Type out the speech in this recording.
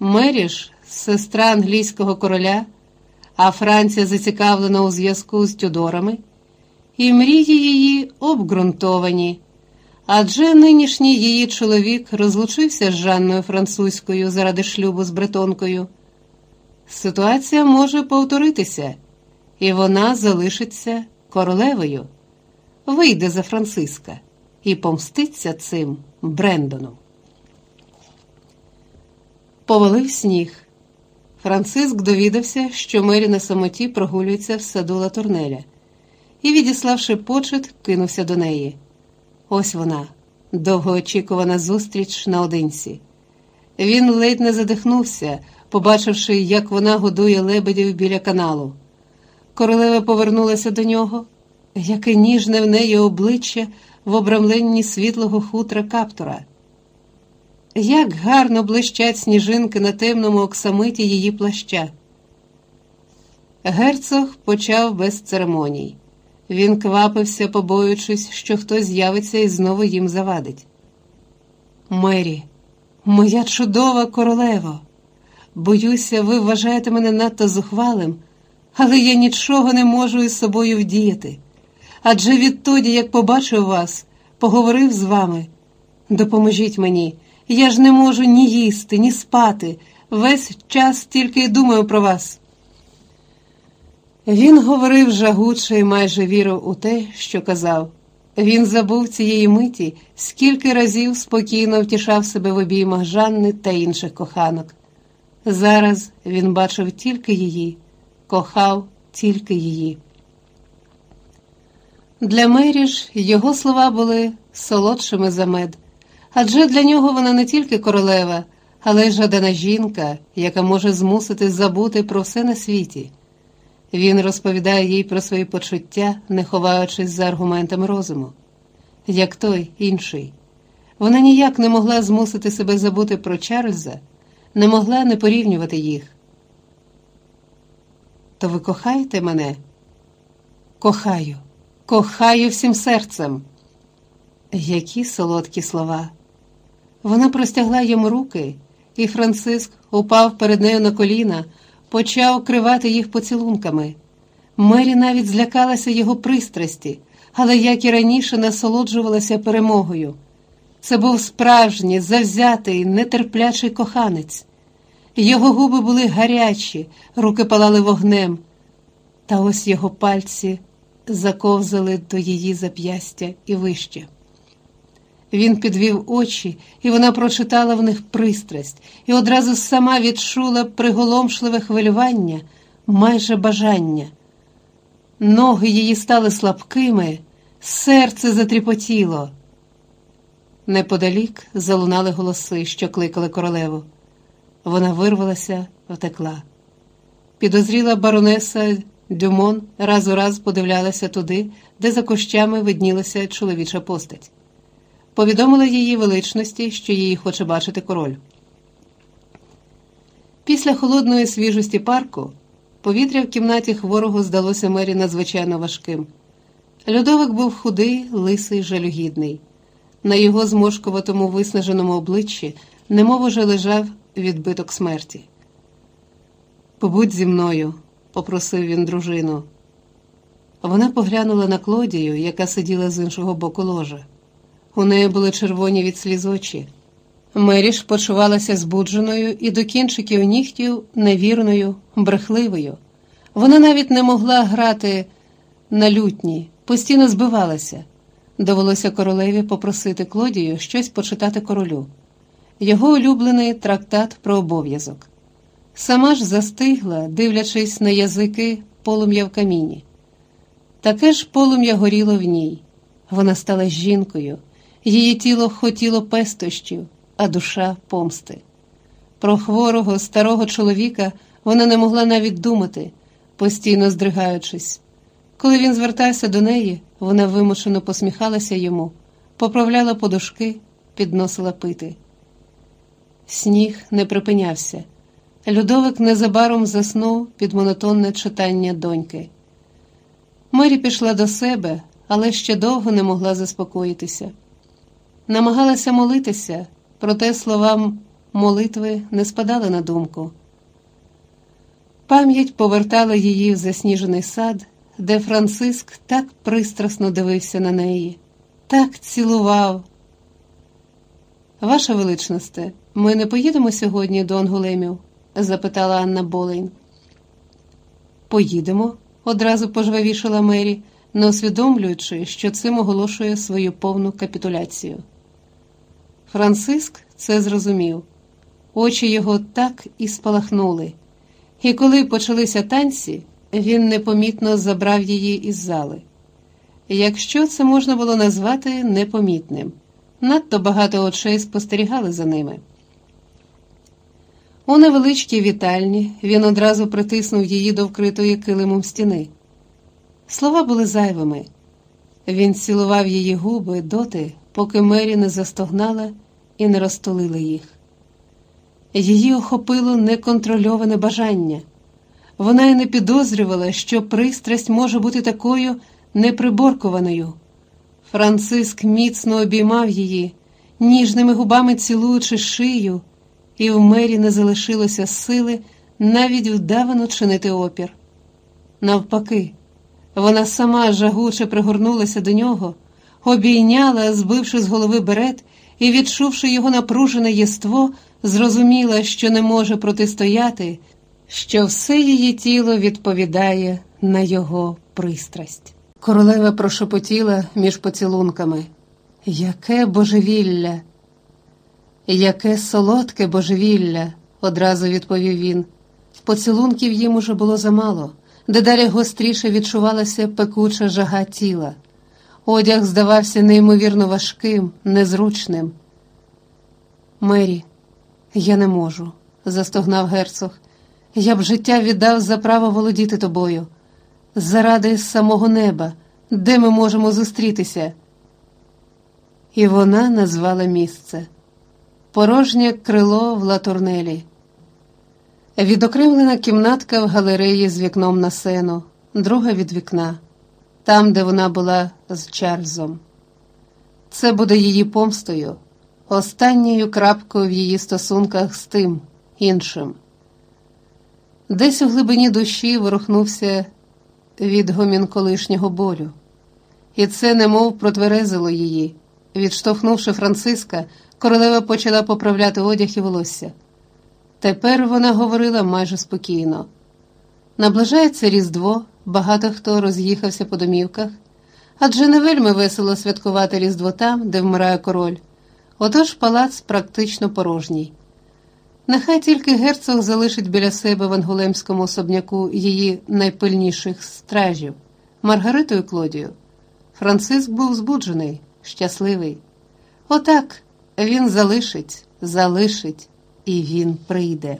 Меріш сестра англійського короля, а Франція зацікавлена у зв'язку з Тюдорами, і мрії її обґрунтовані. Адже нинішній її чоловік розлучився з Жанною Французькою заради шлюбу з бретонкою. Ситуація може повторитися, і вона залишиться королевою, вийде за Франциска і помститься цим Брендону. Повалив сніг. Франциск довідався, що Мері на самоті прогулюється в саду Латурнеля, і, відіславши почет, кинувся до неї. Ось вона, довгоочікувана зустріч наодинці. Він ледь не задихнувся, побачивши, як вона годує лебедів біля каналу. Королева повернулася до нього, яке ніжне в неї обличчя в обрамленні світлого хутра каптура. Як гарно блищать сніжинки на темному оксамиті її плаща. Герцог почав без церемоній. Він квапився, побоюючись, що хтось з'явиться і знову їм завадить. Мері, моя чудова королево, боюся, ви вважаєте мене надто зухвалим, але я нічого не можу із собою вдіяти. Адже відтоді, як побачив вас, поговорив з вами. Допоможіть мені, я ж не можу ні їсти, ні спати. Весь час тільки й думаю про вас. Він говорив жагуче і майже вірив у те, що казав. Він забув цієї миті, скільки разів спокійно втішав себе в обіймах Жанни та інших коханок. Зараз він бачив тільки її, кохав тільки її. Для Мері ж його слова були солодшими за мед, адже для нього вона не тільки королева, але й жадана жінка, яка може змусити забути про все на світі. Він розповідає їй про свої почуття, не ховаючись за аргументами розуму, як той інший. Вона ніяк не могла змусити себе забути про Чарльза, не могла не порівнювати їх. То ви кохаєте мене? Кохаю, кохаю всім серцем. Які солодкі слова. Вона простягла йому руки, і Франциск упав перед нею на коліна почав кривати їх поцілунками. Мері навіть злякалася його пристрасті, але, як і раніше, насолоджувалася перемогою. Це був справжній, завзятий, нетерплячий коханець. Його губи були гарячі, руки палали вогнем, та ось його пальці заковзали до її зап'ястя і вище. Він підвів очі, і вона прочитала в них пристрасть, і одразу сама відчула приголомшливе хвилювання, майже бажання. Ноги її стали слабкими, серце затріпотіло. Неподалік залунали голоси, що кликали королеву. Вона вирвалася, втекла. Підозріла баронеса Дюмон раз у раз подивлялася туди, де за кущами виднілася чоловіча постать повідомила її величності, що її хоче бачити король. Після холодної свіжості парку повітря в кімнаті хворого здалося мері надзвичайно важким. Людовик був худий, лисий, жалюгідний. На його зморшкуватому виснаженому обличчі немов уже лежав відбиток смерті. Побудь зі мною, попросив він дружину. Вона поглянула на Клодію, яка сиділа з іншого боку ложа. У неї були червоні від сліз очі. Меріш почувалася збудженою і до кінчиків нігтів невірною, брехливою. Вона навіть не могла грати на лютні, постійно збивалася. Довелося королеві попросити Клодію щось почитати королю, його улюблений трактат про обов'язок. Сама ж застигла, дивлячись на язики полум'я в каміні. Таке ж полум'я горіло в ній. Вона стала жінкою. Її тіло хотіло пестощів, а душа помсти. Про хворого, старого чоловіка вона не могла навіть думати, постійно здригаючись. Коли він звертався до неї, вона вимушено посміхалася йому, поправляла подушки, підносила пити. Сніг не припинявся. Людовик незабаром заснув під монотонне читання доньки. Мері пішла до себе, але ще довго не могла заспокоїтися намагалася молитися, проте словам молитви не спадали на думку. Пам'ять повертала її в засніжений сад, де Франциск так пристрасно дивився на неї, так цілував. Ваша величносте, ми не поїдемо сьогодні до Ангулемів? запитала Анна Болейн. Поїдемо, одразу пожвавішала Мері, не усвідомлюючи, що цим оголошує свою повну капітуляцію. Франциск це зрозумів, очі його так і спалахнули, і коли почалися танці, він непомітно забрав її із зали. Якщо це можна було назвати непомітним, надто багато очей спостерігали за ними. У невеличкій вітальні він одразу притиснув її до вкритої килимом стіни. Слова були зайвими. Він цілував її губи доти, поки Мері не застогнала і не розтолила їх. Її охопило неконтрольоване бажання. Вона й не підозрювала, що пристрасть може бути такою неприборкуваною. Франциск міцно обіймав її, ніжними губами цілуючи шию, і в мері не залишилося сили навіть вдавано чинити опір. Навпаки, вона сама жагуче пригорнулася до нього, обійняла, збивши з голови берет і, відчувши його напружене єство, зрозуміла, що не може протистояти, що все її тіло відповідає на його пристрасть. Королева прошепотіла між поцілунками. Яке божевілля! Яке солодке божевілля, одразу відповів він. Поцілунків їм уже було замало, дедалі гостріше відчувалася пекуча жага тіла. Одяг здавався неймовірно важким, незручним. Мері, я не можу, застогнав герцог. Я б життя віддав за право володіти тобою. Заради самого неба, де ми можемо зустрітися. І вона назвала місце порожнє крило в латурнелі. Відокремлена кімнатка в галереї з вікном на сену, друга від вікна, там, де вона була з Чарльзом. Це буде її помстою, останньою крапкою в її стосунках з тим іншим. Десь у глибині душі ворухнувся відгомін колишнього болю, і це немов протверезило її. Відштовхнувши Франциска, королева почала поправляти одяг і волосся. Тепер вона говорила майже спокійно. Наближається Різдво, багато хто роз'їхався по домівках, адже не вельми весело святкувати Різдво там, де вмирає король. Отож палац практично порожній. Нехай тільки герцог залишить біля себе в ангулемському особняку її найпильніших стражів Маргариту і Клодію. Франциск був збуджений, щасливий. Отак він залишить, залишить, і він прийде.